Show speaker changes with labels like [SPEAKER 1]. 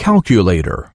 [SPEAKER 1] calculator.